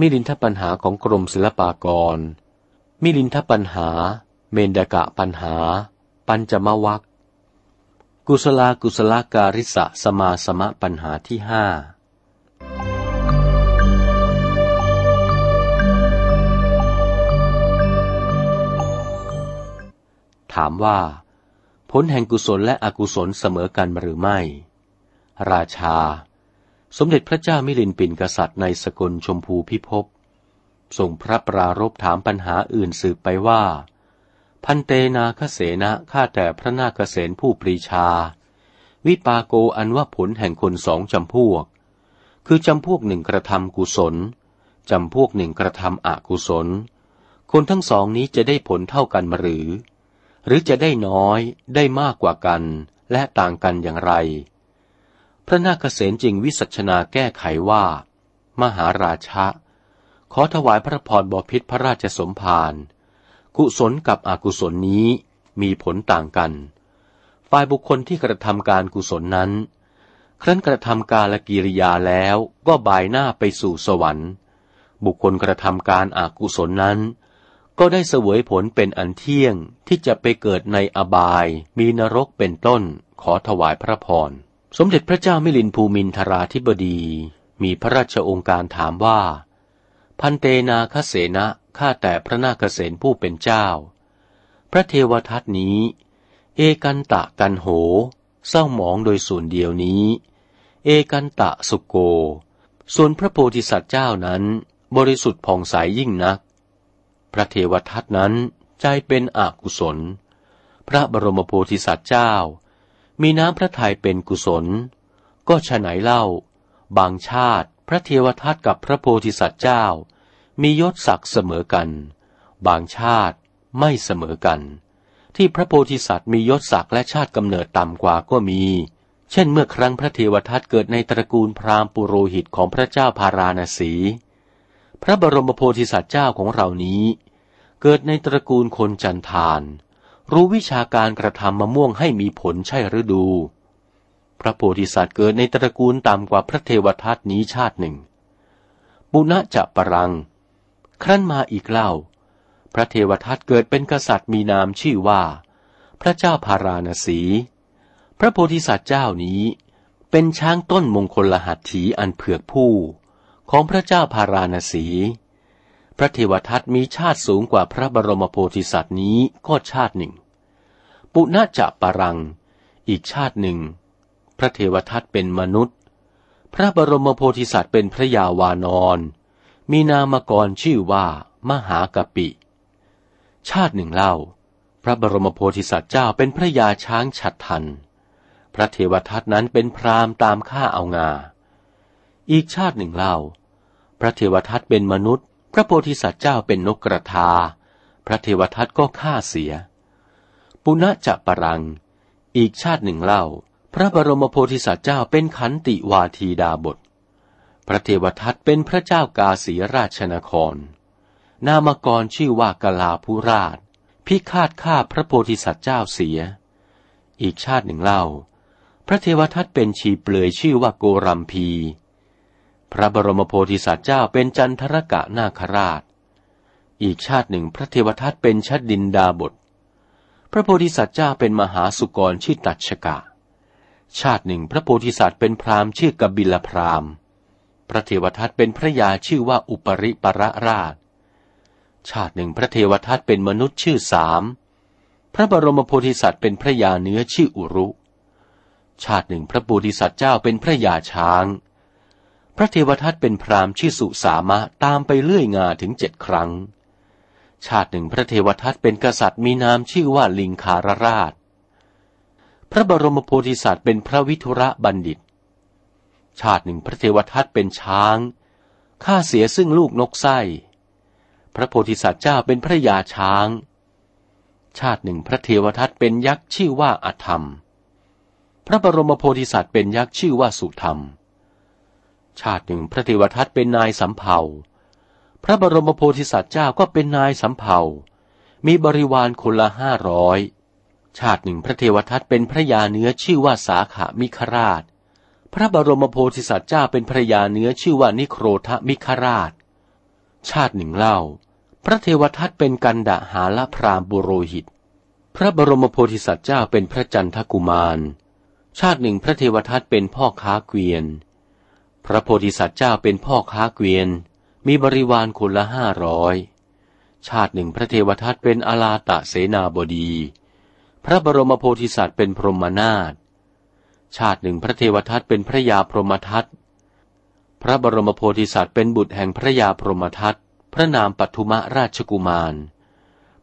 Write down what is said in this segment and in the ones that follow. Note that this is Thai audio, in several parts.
มิลินทปัญหาของกรมศิลปากร มิลินทปัญหา เมนดกะปัญหา ปัญจมวัคกุศลากุศลาการิสะสมาสมะปัญหาที่ห้าถามว่า ผลแห่งกุศลและอกุศลเสมอกันหรือไม่ ราชา สมเด็จพระเจ้ามิลินปินกษัตริย์ในสกลชมพูพิภพทรงพระปรารบถามปัญหาอื่นสืบไปว่า พันเตนาคเสนะข้าแต่พระนาคเสนผู้ปรีชา วิปาโกอันว่าผลแห่งคนสองจำพวก คือจำพวกหนึ่งกระทำกุศลจำพวกหนึ่งกระทำอกุศล คนทั้งสองนี้จะได้ผลเท่ากันหรือ หรือจะได้น้อยได้มากกว่ากันและต่างกันอย่างไร ระนาคเษนจึงวิสัชนาแก้ไขว่า มหาราชะ ขอถวายพระพรบพิษพระราชสมภารกุศลกับอกุศลนี้มีผลต่างกัน ฝ่ายบุคคลที่กระทำการกุศลนั้น ครั้นกระทำการละกิริยาแล้วก็บายหน้าไปสู่สวรรค์ บุคคลกระทำการอากุศลนั้น ก็ได้เสวยผลเป็นอันเที่ยงที่จะไปเกิดในอบายมีนรกเป็นต้นขอถวายพระพร สมเด็จพระเจ้ามิลินภูมินทราธิบดี มีพระราชองค์การถามว่า พันเตนาคเสนะข้าแต่พระนาคเสนผู้เป็นเจ้า พระเทวทัตนี้ เอกันตะกันโห เศร้าหมองโดยส่วนเดียวนี้ เอกันตะสุโก ส่วนพระโพธิสัตว์เจ้านั้น บริสุทธิ์ผ่องใสยยิ่งนัก พระเทวทัตนั้นใจเป็นอกุศล พระบรมโพธิสัตว์เจ้า มีน้ำพระทัยเป็นกุศล ก็ฉไหนเล่า บางชาติพระเทวทัตกับพระโพธิสัตว์เจ้า มียศศักดิ์เสมอกัน บางชาติไม่เสมอกัน ที่พระโพธิสัตว์มียศศักดิ์และชาติกำเนิดต่ำกว่าก็มี เช่นเมื่อครั้งพระเทวทัตเกิดในตระกูลพราหมณ์ปุโรหิตของพระเจ้าพาราณสี พระบรมโพธิสัตว์เจ้าของเรานี้ เกิดในตระกูลคนจันทาน รู้วิชาการกระทำมะม่วงให้มีผลใช่หรือดู พระโพธิสัตว์เกิดในตระกูลต่ำกว่าพระเทวทัตนี้ชาติหนึ่ง ปุณะจะปรัง ครั้นมาอีกเล่า พระเทวทัตเกิดเป็นกษัตริย์มีนามชื่อว่า พระเจ้าพาราณสี พระโพธิสัตว์เจ้านี้เป็นช้างต้นมงคลลหัตถีอันเผือกผู้ของพระเจ้าพาราณสี พระเทวทัตมีชาติสูงกว่าพระบรมโพธิสัตว์นี้ก็ชาติหนึ่ง ปุณจะปรัง อีกชาติหนึ่ง พระเทวทัตเป็นมนุษย์ พระบรมโพธิสัตว์เป็นพระยาวานอนมีนามกรชื่อว่ามหากปิ ชาติหนึ่งเล่า พระบรมโพธิสัตว์เจ้าเป็นพระยาช้างฉัดทัน พระเทวทัตนั้นเป็นพรามตามฆ่าเอางา อีกชาติหนึ่งเล่า พระเทวทัตเป็นมนุษย์ พระโพธิสัตว์เจ้าเป็นนกกระทา พระเทวทัตก็ฆ่าเสีย ปุณจะปรัง อีกชาติหนึ่งเล่า พระบรมโพธิสัตว์เจ้าเป็นขันติวาทีดาบท พระเทวทัตเป็นพระเจ้ากาสีราชนคร นามกรชื่อว่ากลาภูราช พิฆาตฆ่าพระโพธิสัตว์เจ้าเสีย อีกชาติหนึ่งเล่า พระเทวทัตเป็นชีเปลือยชื่อว่าโกรัมพี พระบรมโพธิสัตว์เจ้าเป็นจันทรกะนาคราช อีกชาติหนึ่งพระเทวทัตเป็นชัดดินดาบท พระโพธิสัตว์เจ้าเป็นมหาสุกรชื่อตัชกะ ชาติหนึ่งพระโพธิสัตว์เป็นพราหมณ์ชื่อกบิลพราหมณ์ พระเทวทัตเป็นพระยาชื่อว่าอุปริปรราช ชาติหนึ่งพระเทวทัตเป็นมนุษย์ชื่อสาม พระบรมโพธิสัตว์เป็นพระยาเนื้อชื่ออุรุ ชาติหนึ่งพระโพธิสัตว์เจ้าเป็นพระยาช้าง พระเทวทัตเป็นพราหมณ์ชื่อสุสามะตามไปเลื่อยงาถึงเจ็ดครั้ง ชาติหนึ่งพระเทวทัตเป็นกษัตริย์มีนามชื่อว่าลิงคารราช พระบรมโพธิสัตว์เป็นพระวิทุระบัณฑิต ชาติหนึ่งพระเทวทัตเป็นช้างฆ่าเสียซึ่งลูกนกไส้ พระโพธิสัตว์เจ้าเป็นพระยาช้าง ชาติหนึ่งพระเทวทัตเป็นยักษ์ชื่อว่าอธรรม พระบรมโพธิสัตว์เป็นยักษ์ชื่อว่าสุธรรม ชาติหนึ่งพระเทวทัตเป็นนายสำเภา พระบรมโพธิสัตว์เจ้าก็เป็นนายสำเภามีบริวารคนละห้าร้อย ชาติหนึ่งพระเทวทัตเป็นพระยาเนื้อชื่อว่าสาขามิคราช พระบรมโพธิสัตว์เจ้าเป็นพระยาเนื้อชื่อว่านิโครทมิคราช ชาติหนึ่งเล่า พระเทวทัตเป็นกันดาหาละพรามบุโรหิต พระบรมโพธิสัตว์เจ้าเป็นพระจันทกุมาร ชาติหนึ่งพระเทวทัตเป็นพ่อค้าเกวียน พระโพธิสัตว์เจ้าเป็นพ่อค้าเกวียน มีบริวารคนละห้าร้อยชาติหนึ่งพระเทวทัตเป็นอาลาตะเสนาบดี พระบรมโพธิสัตว์เป็นพรหมนาถชาติหนึ่งพระเทวทัตเป็นพระยาพรหมทัตพระบรมโพธิสัตว์เป็นบุตรแห่งพระยาพรหมทัตพระนามปัทุมราชกุมาร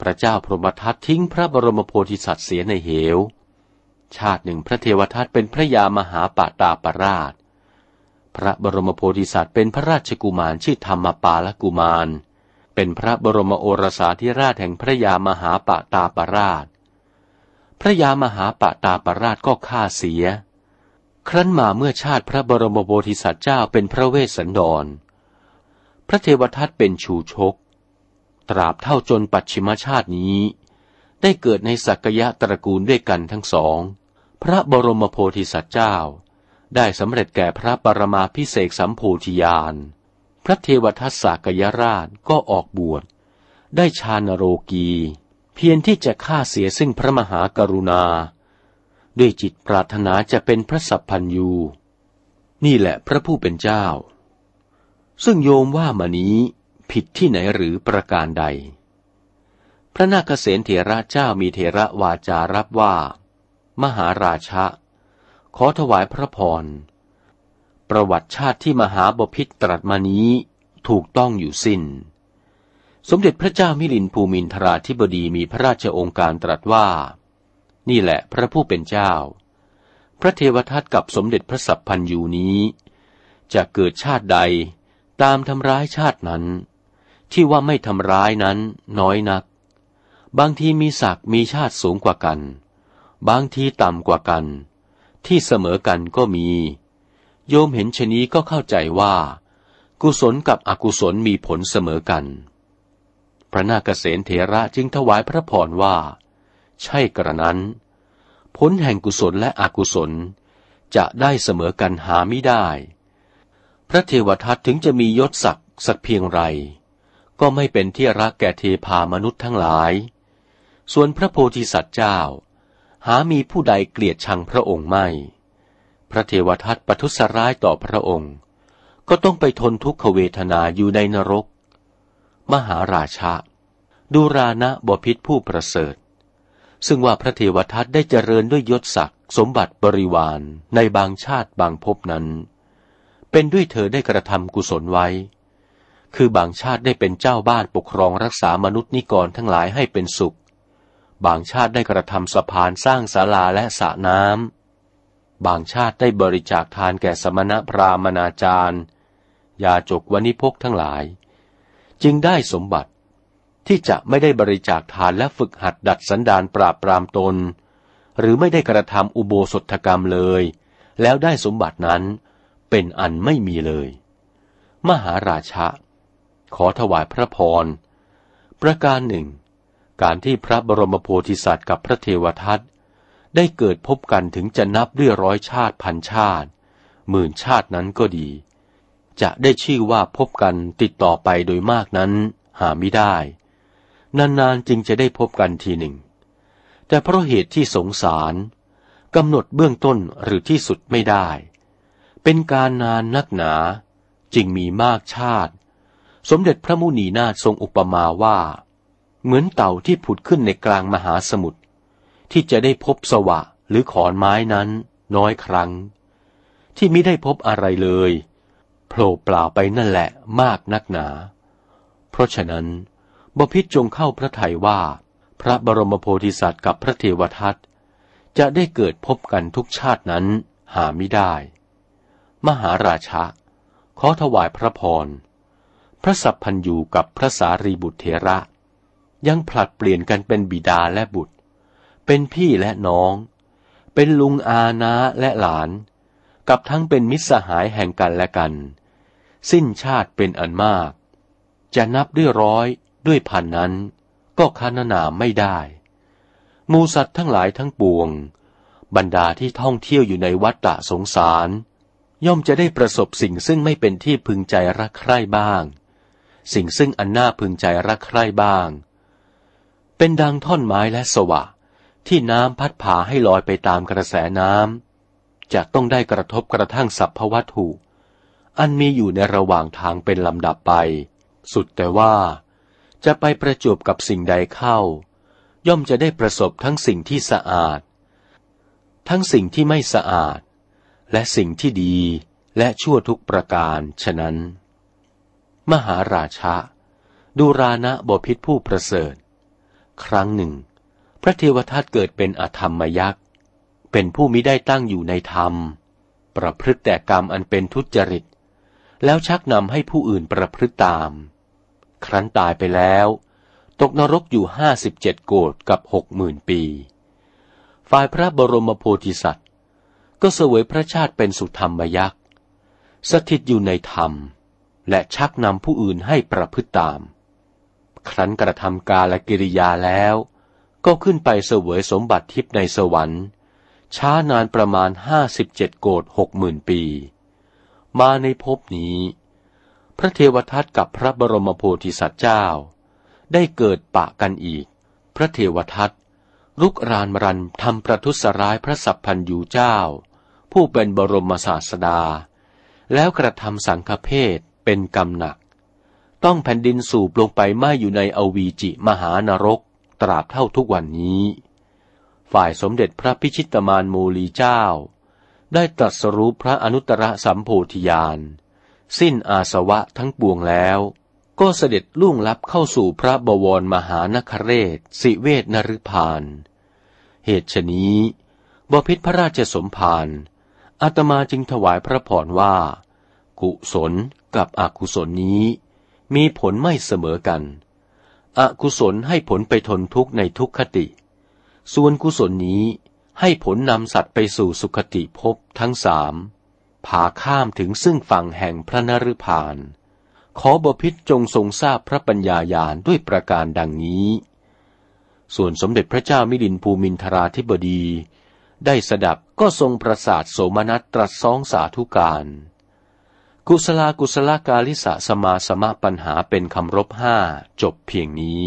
พระเจ้าพรหมทัตทิ้งพระบรมโพธิสัตว์เสียในเหว ชาติหนึ่งพระเทวทัตเป็นพระยามหาปาตาปราช พระบรมโพธิสัตว์เป็นพระราชกุมารชื่อธรรมปาลกุมาร เป็นพระบรมโอรสาธิราชแห่งพระยามหาปาตาปราช พระยามหาปาตาปราชก็ฆ่าเสีย ครั้นมาเมื่อชาติพระบรมโพธิสัตว์เจ้าเป็นพระเวสสันดร พระเทวทัตเป็นชูชก ตราบเท่าจนปัจฉิมชาตินี้ ได้เกิดในสักยะตระกูลด้วยกันทั้งสอง พระบรมโพธิสัตว์เจ้า ได้สำเร็จแก่พระปรมาพิเศษสัมโพธิญาณ พระเทวทัตสากยราชก็ออกบวช ได้ชานโรกี เพียงที่จะฆ่าเสียซึ่งพระมหากรุณา ด้วยจิตปรารถนาจะเป็นพระสัพพัญยู นี่แหละพระผู้เป็นเจ้า ซึ่งโยมว่ามานี้ผิดที่ไหนหรือประการใด พระนาคเษนเถระเจ้ามีเถระวาจารับว่า มหาราชะ ขอถวายพระพร ประวัติชาติที่มหาบพิตรตรัสมานี้ถูกต้องอยู่สิน้น สมเด็จพระเจ้ามิลินภูมินทราธิบดีมีพระราชองค์การตรัสว่า นี่แหละพระผู้เป็นเจ้า พระเทวทัตกับสมเด็จพระสัพพันยูนี้ จะเกิดชาติใดตามทำร้ายชาตินั้น ที่ว่าไม่ทำร้ายนั้นน้อยนัก บางทีมีศักดิ์มีชาติสูงกว่ากัน บางทีต่ำกว่ากัน ที่เสมอกันก็มี โยมเห็นชนี้ก็เข้าใจว่า กุศลกับอกุศลมีผลเสมอกัน พระนาคเษนเถระจึงถวายพระพรว่า ใช่กระนั้น ผลแห่งกุศลและอกุศลจะได้เสมอกันหาไม่ได้ พระเทวทัตถึงจะมียศศักดิ์สักเพียงไร ก็ไม่เป็นที่รักแก่เทพามนุษย์ทั้งหลาย ส่วนพระโพธิสัตว์เจ้า หามีผู้ใดเกลียดชังพระองค์ไม่ พระเทวทัตประทุษร้ายต่อพระองค์ ก็ต้องไปทนทุกขเวทนาอยู่ในนรก มหาราชาดูรานะบพิษผู้ประเสริฐ ซึ่งว่าพระเทวทัตได้เจริญด้วยยศศักดิ์สมบัติบริวารในบางชาติบางภพนั้น เป็นด้วยเธอได้กระทำกุศลไว้ คือบางชาติได้เป็นเจ้าบ้านปกครองรักษามนุษย์นิกรทั้งหลายให้เป็นสุข บางชาติได้กระทำสะพานสร้างศาลาและสระน้ำ บางชาติได้บริจาคทานแก่สมณพราหมณาจารย์ ยาจกวณิพกทั้งหลาย จึงได้สมบัติที่จะไม่ได้บริจาคทานและฝึกหัดดัดสันดานปราบปรามตน หรือไม่ได้กระทำอุโบสถกรรมเลย แล้วได้สมบัตินั้นเป็นอันไม่มีเลย มหาราชะ ขอถวายพระพร ประการหนึ่ง การที่พระบรมโพธิสัตว์กับพระเทวทัตได้เกิดพบกันถึงจะนับด้วยร้อยชาติพันชาติ หมื่นชาตินั้นก็ดี จะได้ชื่อว่าพบกันติดต่อไปโดยมากนั้นหาไม่ได้ นานๆจึงจะได้พบกันทีหนึ่ง แต่เพราะเหตุที่สงสารกำหนดเบื้องต้นหรือที่สุดไม่ได้ เป็นการนานนักหนาจึงมีมากชาติ สมเด็จพระมุนีนาถทรงอุปมาว่า เหมือนเต่าที่ผุดขึ้นในกลางมหาสมุทรที่จะได้พบสวะหรือขอนไม้นั้นน้อยครั้ง ที่ไม่ได้พบอะไรเลยโผล่เปล่าไปนั่นแหละมากนักหนา เพราะฉะนั้นบพิษจงเข้าพระทัยว่า พระบรมโพธิสัตว์กับพระเทวทัตจะได้เกิดพบกันทุกชาตินั้นหาไม่ได้ มหาราชะ ขอถวายพระพร พระสัพพันยูกับพระสารีบุตรเถระ ยังผลัดเปลี่ยนกันเป็นบิดาและบุตร เป็นพี่และน้อง เป็นลุงอาณาและหลาน กับทั้งเป็นมิตรสหายแห่งกันและกัน สิ้นชาติเป็นอันมาก จะนับด้วยร้อยด้วยพันนั้น ก็คานนาไม่ได้มูสัตว์ทั้งหลายทั้งปวง บรรดาที่ท่องเที่ยวอยู่ในวัฏฏะสงสาร ย่อมจะได้ประสบสิ่งซึ่งไม่เป็นที่พึงใจรักใคร่บ้าง สิ่งซึ่งอันน่าพึงใจรักใคร่บ้าง เป็นดังท่อนไม้และสวะ ที่น้ำพัดพาให้ลอยไปตามกระแสน้ำจะต้องได้กระทบกระทั่งสัพพวัตถุ อันมีอยู่ในระหว่างทางเป็นลำดับไป สุดแต่ว่า จะไปประจบกับสิ่งใดเข้า ย่อมจะได้ประสบทั้งสิ่งที่สะอาด ทั้งสิ่งที่ไม่สะอาด และสิ่งที่ดีและชั่วทุกประการฉะนั้น มหาราชะดูรานะบพิษผู้ประเสริฐ ครั้งหนึ่ง พระเทวทัตเกิดเป็นอธรรมยักษ์ เป็นผู้มิได้ตั้งอยู่ในธรรม ประพฤติแต่กรรมอันเป็นทุจริต แล้วชักนำให้ผู้อื่นประพฤติตาม ครั้นตายไปแล้ว ตกนรกอยู่ห้าสิบเจ็ดโกดกับหกหมื่นปี ฝ่ายพระบรมโพธิสัตว์ ก็เสวยพระชาติเป็นสุธรรมยักษ์ สถิตอยู่ในธรรม และชักนำผู้อื่นให้ประพฤติตาม ครั้นกระทำกาลกิริยาแล้ว ก็ขึ้นไปเสวยสมบัติทิพย์ในสวรรค์ ช้านานประมาณห้าสิบเจ็ดโกดหกหมื่นปี มาในภพนี้ พระเทวทัตกับพระบรมโพธิสัตว์เจ้า ได้เกิดปะกันอีก พระเทวทัตรุกรานมรันทำประทุษร้ายพระสัพพันยูเจ้า ผู้เป็นบรมศาสดา แล้วกระทำสังฆเพศเป็นกรรมหนัก ต้องแผ่นดินสูบลงไปไม้อยู่ในอวีจิมหานรก ตราบเท่าทุกวันนี้ ฝ่ายสมเด็จพระพิชิตมานโมลีเจ้า ได้ตรัสรู้พระอนุตตรสัมโพธิญาณ สิ้นอาสวะทั้งปวงแล้ว ก็เสด็จล่วงลับเข้าสู่พระบวรมหานคเรศสิเวทนรุพานเหตุฉนี้บพิษพระราชสมภารอาตมาจึงถวายพระพรว่า กุศลกับอกุศลนี้ มีผลไม่เสมอกัน อกุศลให้ผลไปทนทุกข์ในทุกขติ ส่วนกุศลนี้ให้ผลนำสัตว์ไปสู่สุขติภพทั้งสามผาข้ามถึงซึ่งฝั่งแห่งพระนรุพาน ขอบพิษจงทรงทราบพระปัญญาญาณด้วยประการดังนี้ ส่วนสมเด็จพระเจ้ามิลินภูมินทราธิบดี ได้สดับก็ทรงประสาทโสมนัสตรัสสองสาธุการ กุศลากุศลกาลิสะสมาสมะปัญหาเป็นคำรบห้าจบเพียงนี้